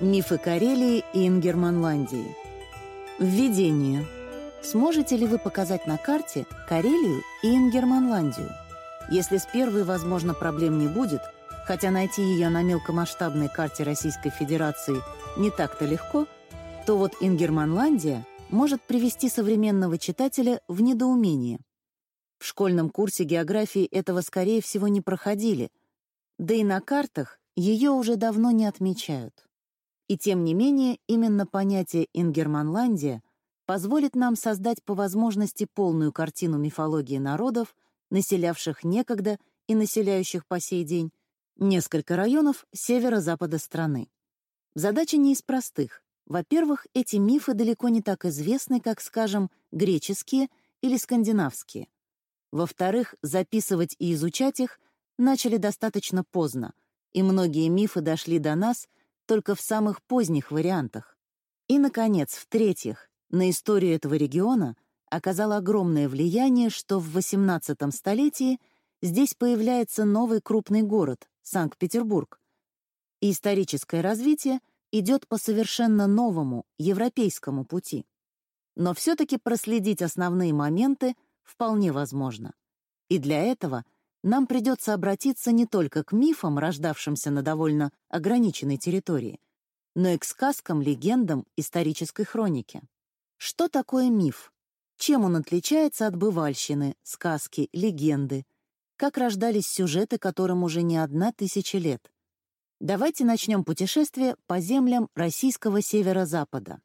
Мифы Карелии и Ингерманландии. Введение. Сможете ли вы показать на карте Карелию и Ингерманландию? Если с первой, возможно, проблем не будет, хотя найти ее на мелкомасштабной карте Российской Федерации не так-то легко, то вот Ингерманландия может привести современного читателя в недоумение. В школьном курсе географии этого, скорее всего, не проходили, да и на картах ее уже давно не отмечают. И тем не менее, именно понятие «Ингерманландия» позволит нам создать по возможности полную картину мифологии народов, населявших некогда и населяющих по сей день несколько районов северо-запада страны. Задача не из простых. Во-первых, эти мифы далеко не так известны, как, скажем, греческие или скандинавские. Во-вторых, записывать и изучать их начали достаточно поздно, и многие мифы дошли до нас только в самых поздних вариантах. И, наконец, в-третьих, на историю этого региона оказало огромное влияние, что в XVIII столетии здесь появляется новый крупный город — Санкт-Петербург. И историческое развитие идет по совершенно новому, европейскому пути. Но все-таки проследить основные моменты вполне возможно. И для этого — нам придется обратиться не только к мифам, рождавшимся на довольно ограниченной территории, но и к сказкам, легендам исторической хроники. Что такое миф? Чем он отличается от бывальщины, сказки, легенды? Как рождались сюжеты, которым уже не одна тысяча лет? Давайте начнем путешествие по землям российского северо-запада.